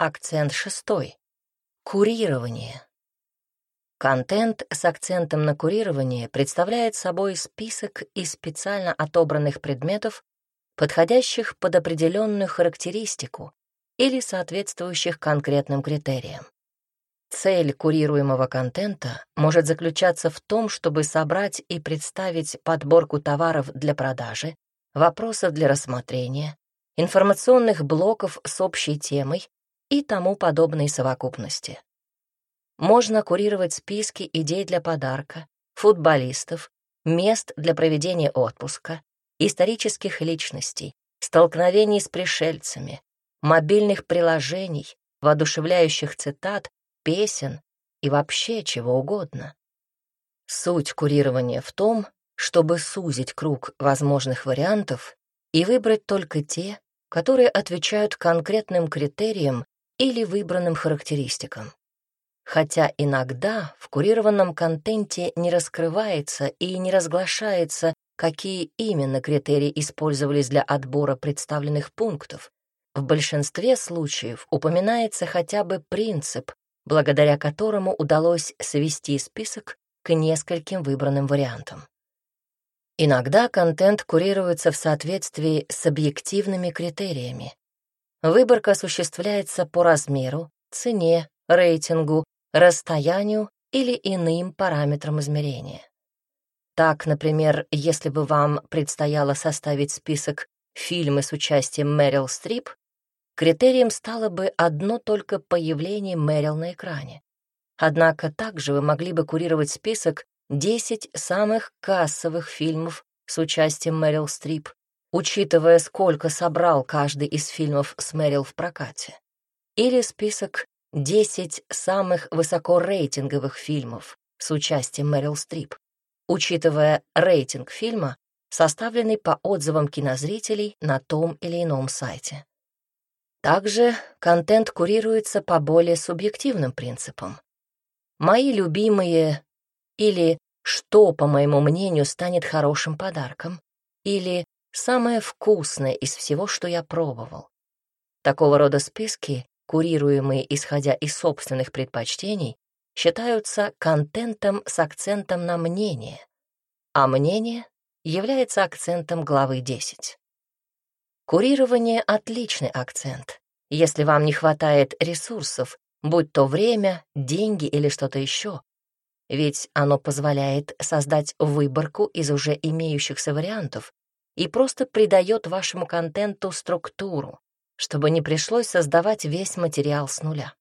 акцент шестой — курирование. Контент с акцентом на курирование представляет собой список из специально отобранных предметов, подходящих под определенную характеристику или соответствующих конкретным критериям. Цель курируемого контента может заключаться в том, чтобы собрать и представить подборку товаров для продажи, вопросов для рассмотрения, информационных блоков с общей темой и тому подобной совокупности. Можно курировать списки идей для подарка, футболистов, мест для проведения отпуска, исторических личностей, столкновений с пришельцами, мобильных приложений, воодушевляющих цитат, песен и вообще чего угодно. Суть курирования в том, чтобы сузить круг возможных вариантов и выбрать только те, которые отвечают конкретным критериям или выбранным характеристикам. Хотя иногда в курированном контенте не раскрывается и не разглашается, какие именно критерии использовались для отбора представленных пунктов. В большинстве случаев упоминается хотя бы принцип, благодаря которому удалось свести список к нескольким выбранным вариантам. Иногда контент курируется в соответствии с объективными критериями. Выборка осуществляется по размеру, цене, рейтингу, расстоянию или иным параметрам измерения. Так, например, если бы вам предстояло составить список фильмы с участием Мэрил Стрип, критерием стало бы одно только появление Мэрил на экране. Однако также вы могли бы курировать список 10 самых кассовых фильмов с участием Мэрил Стрип, учитывая, сколько собрал каждый из фильмов с Мэрил в прокате. Или список 10 самых высокорейтинговых фильмов с участием Мэрил Стрип, учитывая рейтинг фильма, составленный по отзывам кинозрителей на том или ином сайте. Также контент курируется по более субъективным принципам. Мои любимые или что, по моему мнению, станет хорошим подарком, или самое вкусное из всего, что я пробовал. Такого рода списки, курируемые исходя из собственных предпочтений, считаются контентом с акцентом на мнение, а мнение является акцентом главы 10. Курирование — отличный акцент, если вам не хватает ресурсов, будь то время, деньги или что-то еще, ведь оно позволяет создать выборку из уже имеющихся вариантов и просто придает вашему контенту структуру, чтобы не пришлось создавать весь материал с нуля.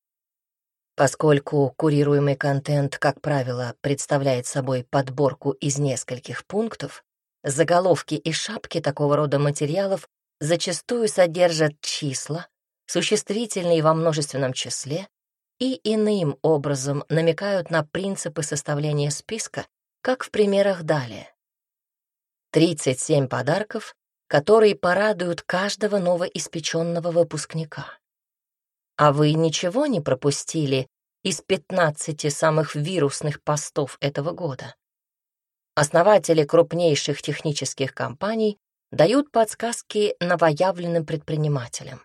Поскольку курируемый контент, как правило, представляет собой подборку из нескольких пунктов, заголовки и шапки такого рода материалов зачастую содержат числа, существительные во множественном числе и иным образом намекают на принципы составления списка, как в примерах далее. 37 подарков, которые порадуют каждого новоиспеченного выпускника. А вы ничего не пропустили из 15 самых вирусных постов этого года? Основатели крупнейших технических компаний дают подсказки новоявленным предпринимателям.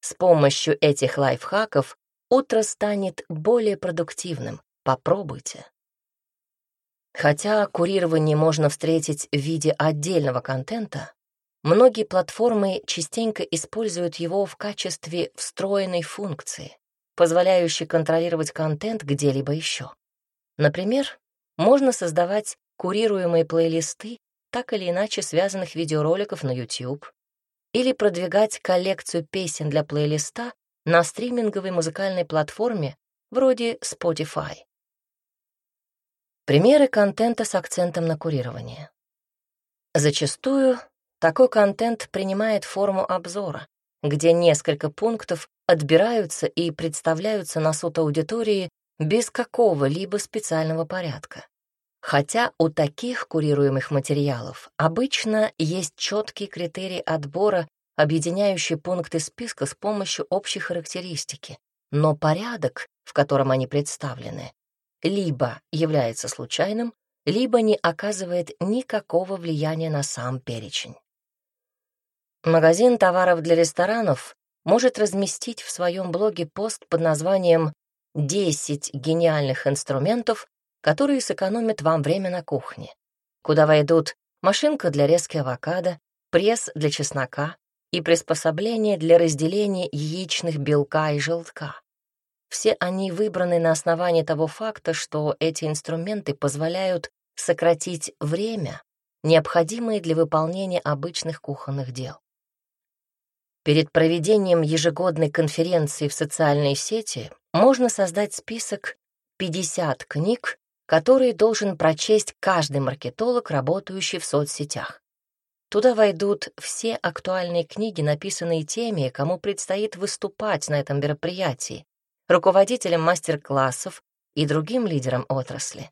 С помощью этих лайфхаков утро станет более продуктивным. Попробуйте. Хотя курирование можно встретить в виде отдельного контента, многие платформы частенько используют его в качестве встроенной функции, позволяющей контролировать контент где-либо еще. Например, можно создавать курируемые плейлисты, так или иначе связанных видеороликов на YouTube, или продвигать коллекцию песен для плейлиста на стриминговой музыкальной платформе вроде Spotify. Примеры контента с акцентом на курирование. Зачастую такой контент принимает форму обзора, где несколько пунктов отбираются и представляются на суд аудитории без какого-либо специального порядка. Хотя у таких курируемых материалов обычно есть четкий критерий отбора объединяющие пункты списка с помощью общей характеристики, но порядок, в котором они представлены, либо является случайным, либо не оказывает никакого влияния на сам перечень. Магазин товаров для ресторанов может разместить в своем блоге пост под названием «10 гениальных инструментов, которые сэкономят вам время на кухне», куда войдут машинка для резки авокадо, пресс для чеснока и приспособление для разделения яичных белка и желтка. Все они выбраны на основании того факта, что эти инструменты позволяют сократить время, необходимое для выполнения обычных кухонных дел. Перед проведением ежегодной конференции в социальной сети можно создать список 50 книг, которые должен прочесть каждый маркетолог, работающий в соцсетях. Туда войдут все актуальные книги, написанные теми, кому предстоит выступать на этом мероприятии, руководителям мастер-классов и другим лидерам отрасли.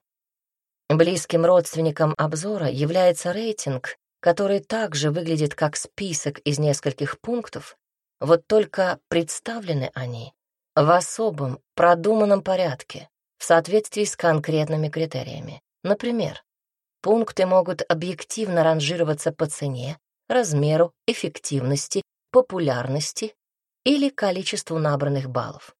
Близким родственником обзора является рейтинг, который также выглядит как список из нескольких пунктов, вот только представлены они в особом, продуманном порядке, в соответствии с конкретными критериями. Например, пункты могут объективно ранжироваться по цене, размеру, эффективности, популярности или количеству набранных баллов.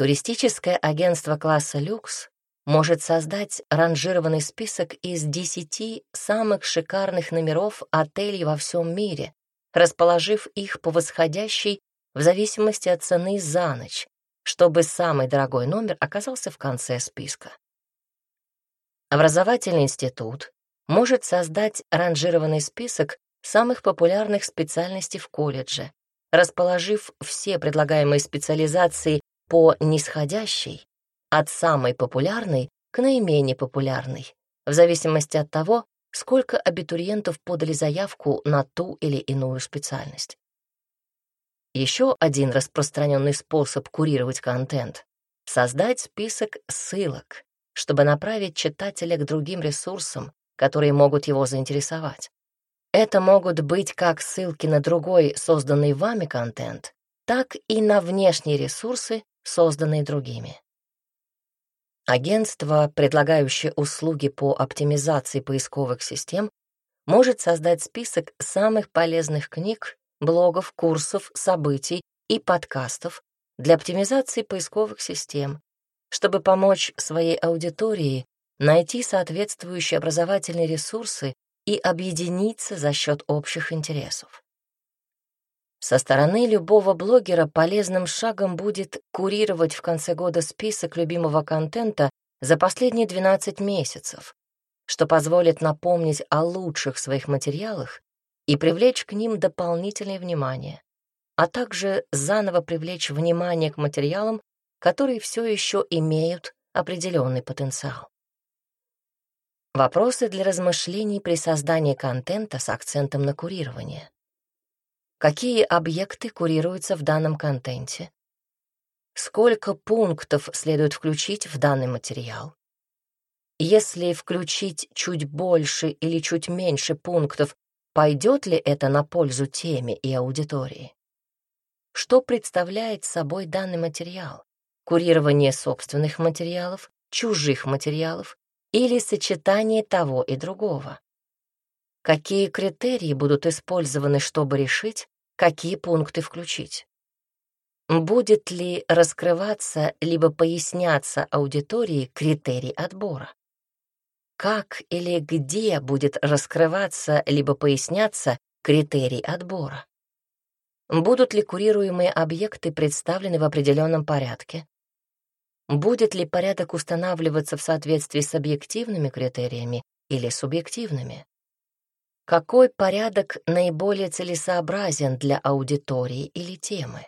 Туристическое агентство класса люкс может создать ранжированный список из 10 самых шикарных номеров отелей во всем мире, расположив их по восходящей в зависимости от цены за ночь, чтобы самый дорогой номер оказался в конце списка. Образовательный институт может создать ранжированный список самых популярных специальностей в колледже, расположив все предлагаемые специализации по нисходящей, от самой популярной к наименее популярной, в зависимости от того, сколько абитуриентов подали заявку на ту или иную специальность. Еще один распространенный способ курировать контент — создать список ссылок, чтобы направить читателя к другим ресурсам, которые могут его заинтересовать. Это могут быть как ссылки на другой созданный вами контент, так и на внешние ресурсы, созданные другими. Агентство, предлагающее услуги по оптимизации поисковых систем, может создать список самых полезных книг, блогов, курсов, событий и подкастов для оптимизации поисковых систем, чтобы помочь своей аудитории найти соответствующие образовательные ресурсы и объединиться за счет общих интересов. Со стороны любого блогера полезным шагом будет курировать в конце года список любимого контента за последние 12 месяцев, что позволит напомнить о лучших своих материалах и привлечь к ним дополнительное внимание, а также заново привлечь внимание к материалам, которые все еще имеют определенный потенциал. Вопросы для размышлений при создании контента с акцентом на курирование какие объекты курируются в данном контенте, сколько пунктов следует включить в данный материал. Если включить чуть больше или чуть меньше пунктов, пойдет ли это на пользу теме и аудитории? Что представляет собой данный материал? Курирование собственных материалов, чужих материалов или сочетание того и другого? Какие критерии будут использованы, чтобы решить, какие пункты включить? Будет ли раскрываться либо поясняться аудитории критерий отбора? Как или где будет раскрываться либо поясняться критерий отбора? Будут ли курируемые объекты представлены в определенном порядке? Будет ли порядок устанавливаться в соответствии с объективными критериями или субъективными? Какой порядок наиболее целесообразен для аудитории или темы?